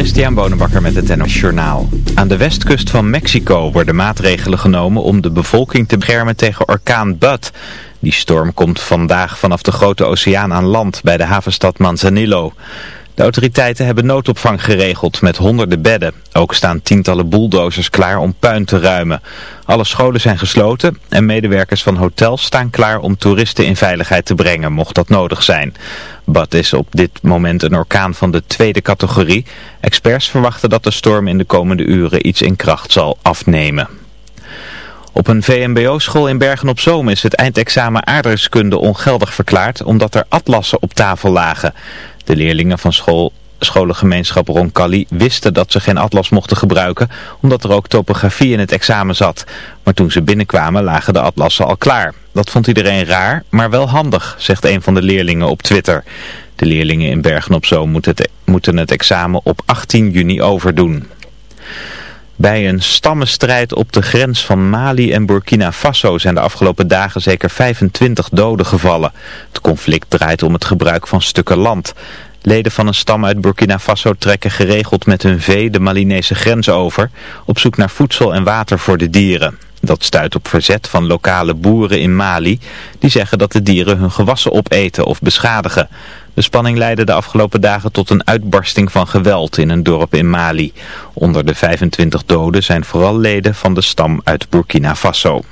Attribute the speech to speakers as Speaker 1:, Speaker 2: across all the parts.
Speaker 1: Christian Bonenbakker met het NOS Journaal. Aan de westkust van Mexico worden maatregelen genomen om de bevolking te beschermen tegen orkaan Bud. Die storm komt vandaag vanaf de grote oceaan aan land bij de havenstad Manzanillo. De autoriteiten hebben noodopvang geregeld met honderden bedden. Ook staan tientallen bulldozers klaar om puin te ruimen. Alle scholen zijn gesloten en medewerkers van hotels staan klaar om toeristen in veiligheid te brengen, mocht dat nodig zijn. Bad is op dit moment een orkaan van de tweede categorie. Experts verwachten dat de storm in de komende uren iets in kracht zal afnemen. Op een VMBO-school in Bergen-op-Zoom is het eindexamen aardrijkskunde ongeldig verklaard omdat er atlassen op tafel lagen. De leerlingen van school, scholengemeenschap Roncalli wisten dat ze geen atlas mochten gebruiken, omdat er ook topografie in het examen zat. Maar toen ze binnenkwamen lagen de atlassen al klaar. Dat vond iedereen raar, maar wel handig, zegt een van de leerlingen op Twitter. De leerlingen in Bergen-op-Zoom moeten het, moeten het examen op 18 juni overdoen. Bij een stammenstrijd op de grens van Mali en Burkina Faso zijn de afgelopen dagen zeker 25 doden gevallen. Het conflict draait om het gebruik van stukken land. Leden van een stam uit Burkina Faso trekken geregeld met hun vee de Malinese grens over, op zoek naar voedsel en water voor de dieren. Dat stuit op verzet van lokale boeren in Mali, die zeggen dat de dieren hun gewassen opeten of beschadigen. De spanning leidde de afgelopen dagen tot een uitbarsting van geweld in een dorp in Mali. Onder de 25 doden zijn vooral leden van de stam uit Burkina Faso.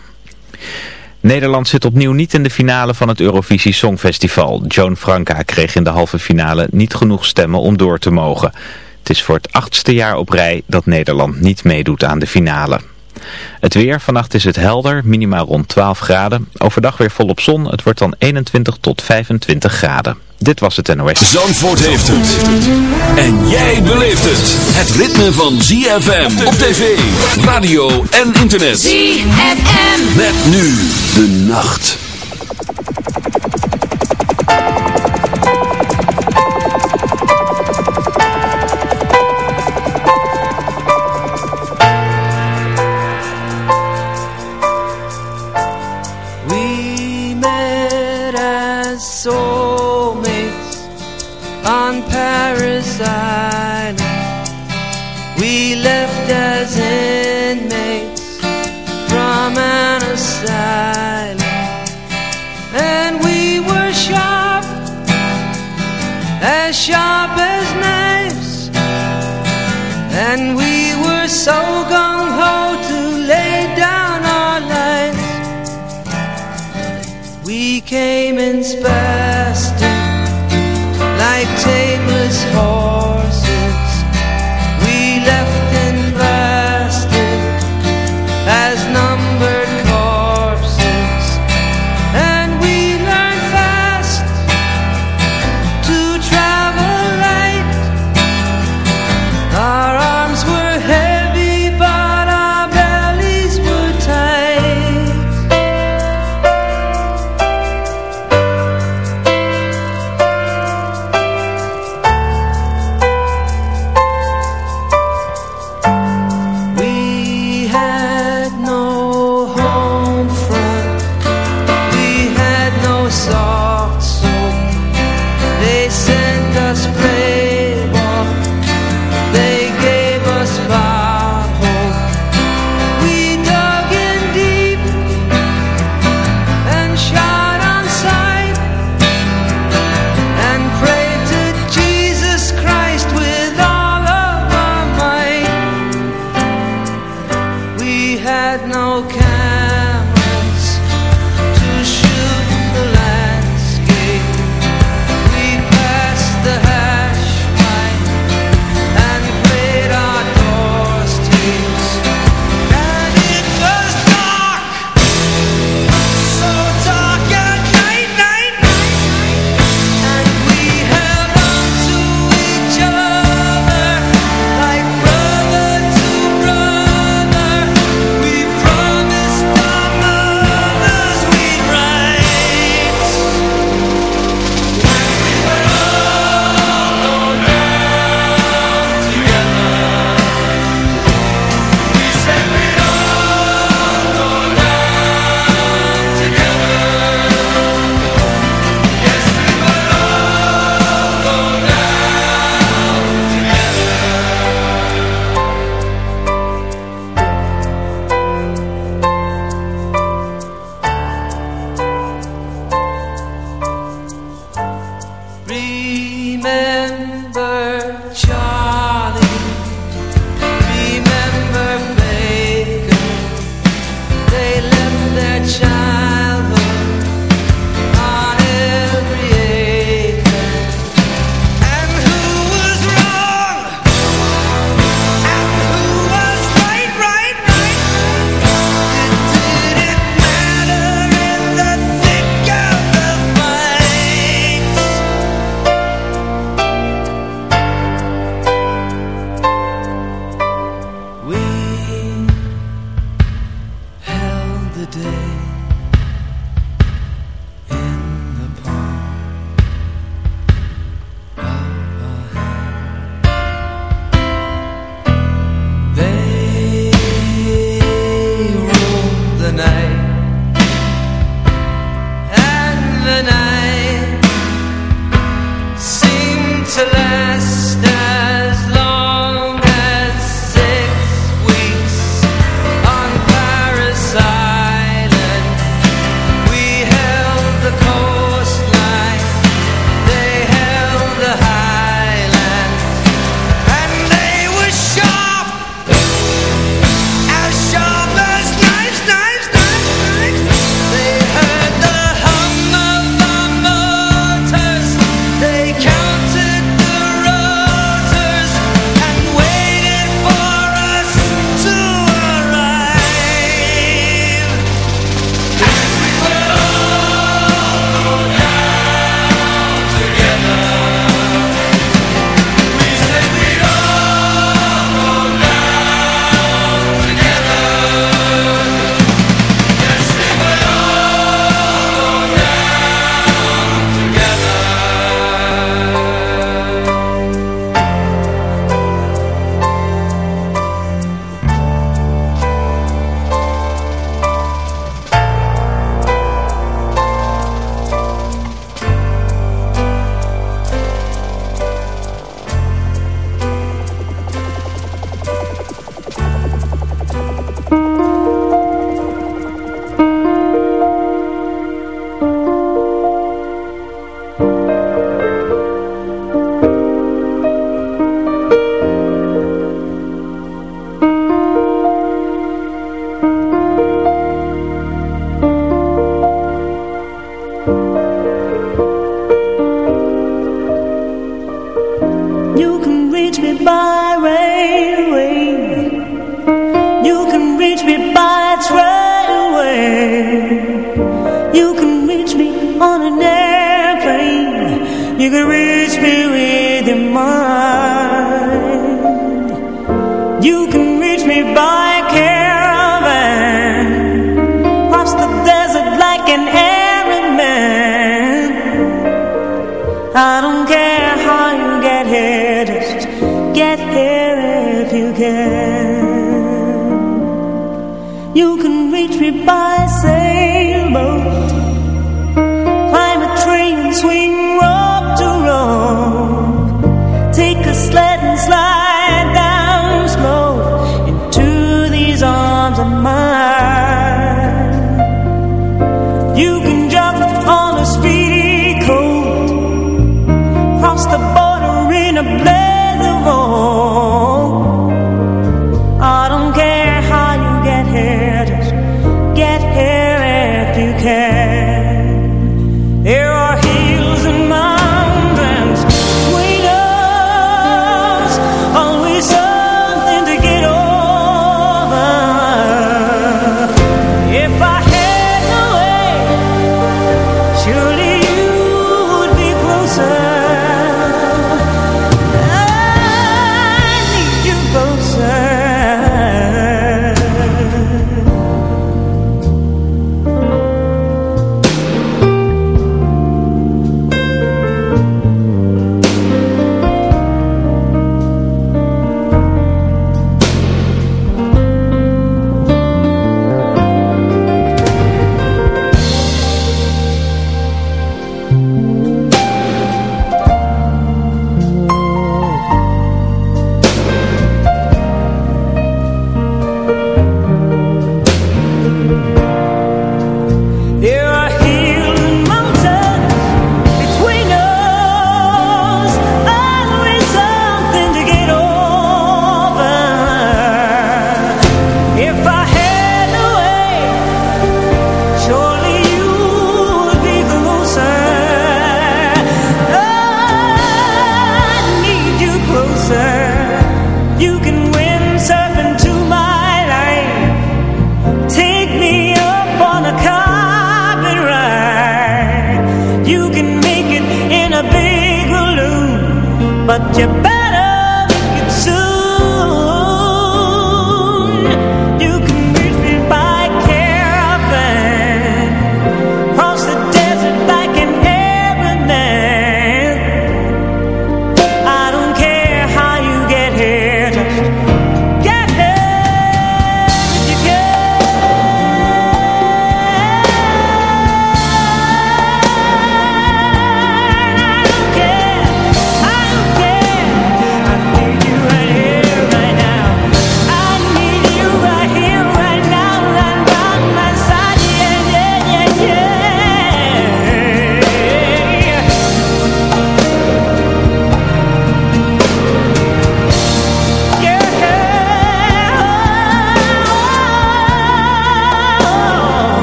Speaker 1: Nederland zit opnieuw niet in de finale van het Eurovisie Songfestival. Joan Franka kreeg in de halve finale niet genoeg stemmen om door te mogen. Het is voor het achtste jaar op rij dat Nederland niet meedoet aan de finale. Het weer, vannacht is het helder, minimaal rond 12 graden. Overdag weer volop zon, het wordt dan 21 tot 25 graden. Dit was het NOS.
Speaker 2: Zandvoort heeft het. En jij beleeft het. Het ritme van ZFM op tv, radio en internet.
Speaker 3: ZFM.
Speaker 2: Met nu nacht.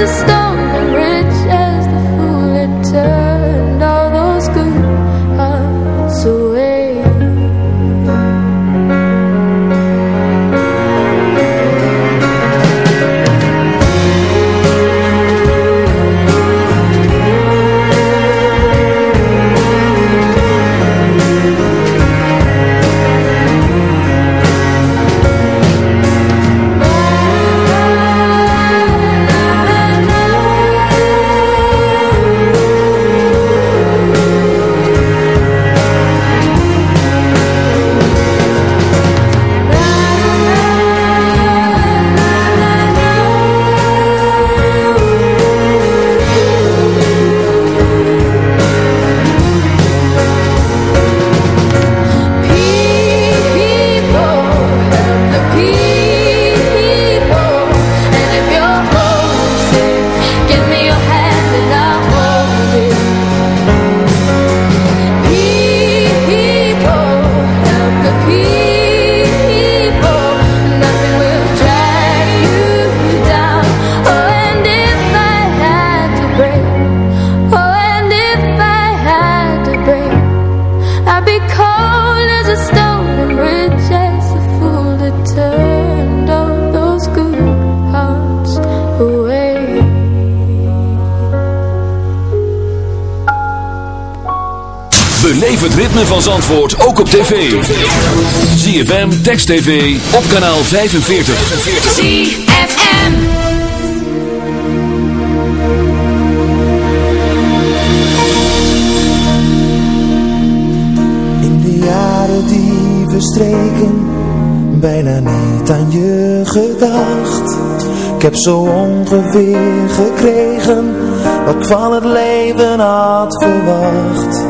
Speaker 4: the stone
Speaker 5: ritme van Zandvoort ook op tv. ZFM, Text TV, op kanaal 45.
Speaker 6: ZFM
Speaker 2: In de jaren die verstreken, bijna niet aan je gedacht. Ik heb zo ongeveer gekregen, wat ik van het leven had verwacht.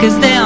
Speaker 6: cause they're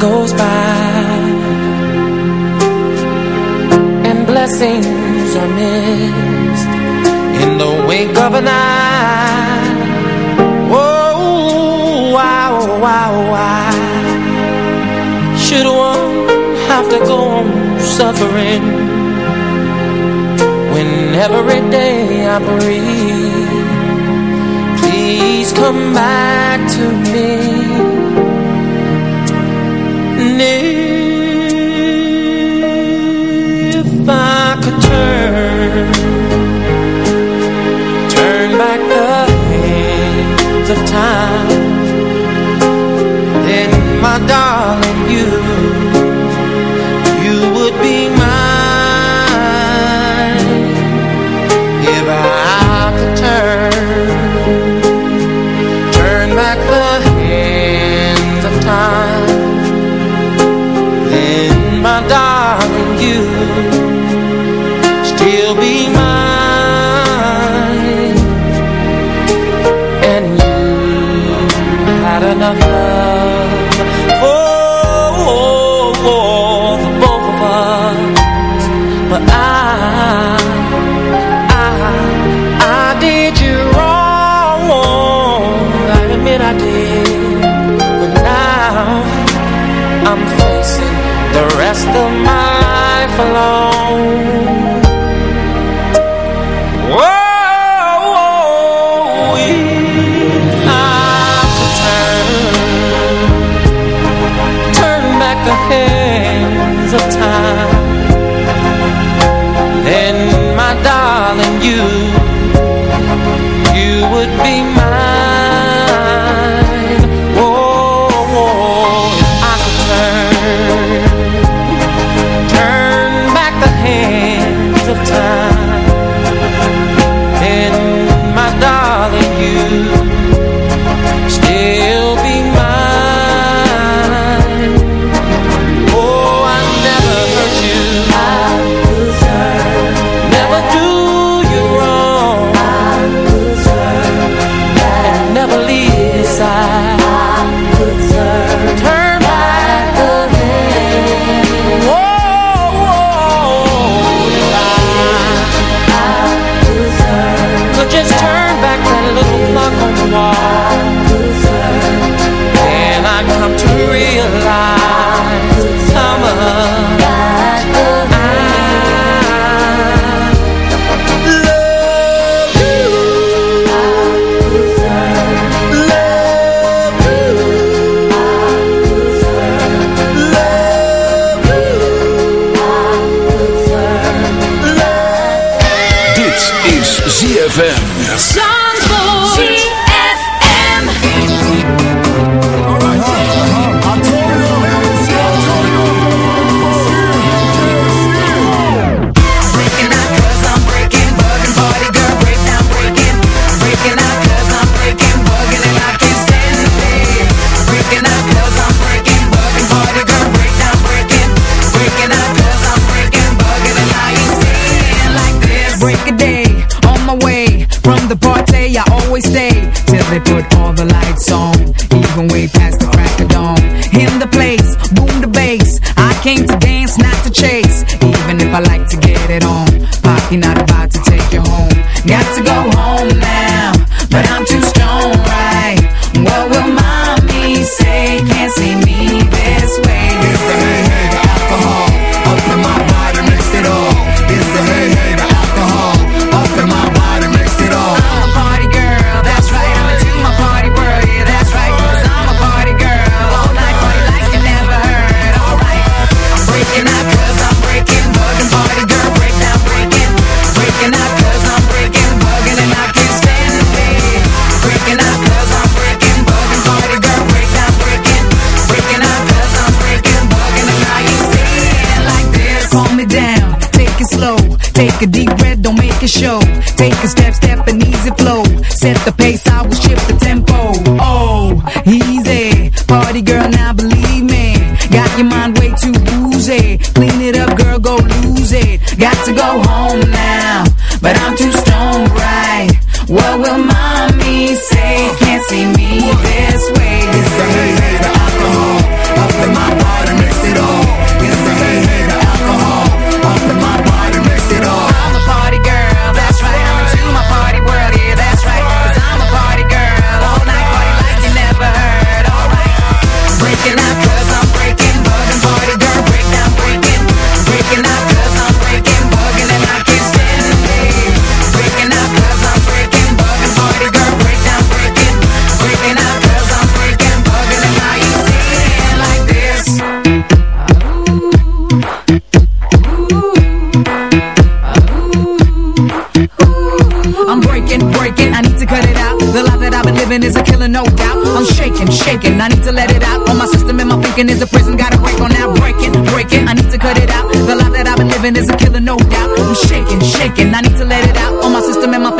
Speaker 2: goes by. And blessings are missed In the wake of an eye. Oh, why, wow, why Should one have to go on suffering When every day I breathe? Please come back to me. Maar darling rest of my life alone.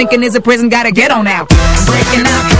Speaker 7: thinking is a prison, gotta get on out. Breaking.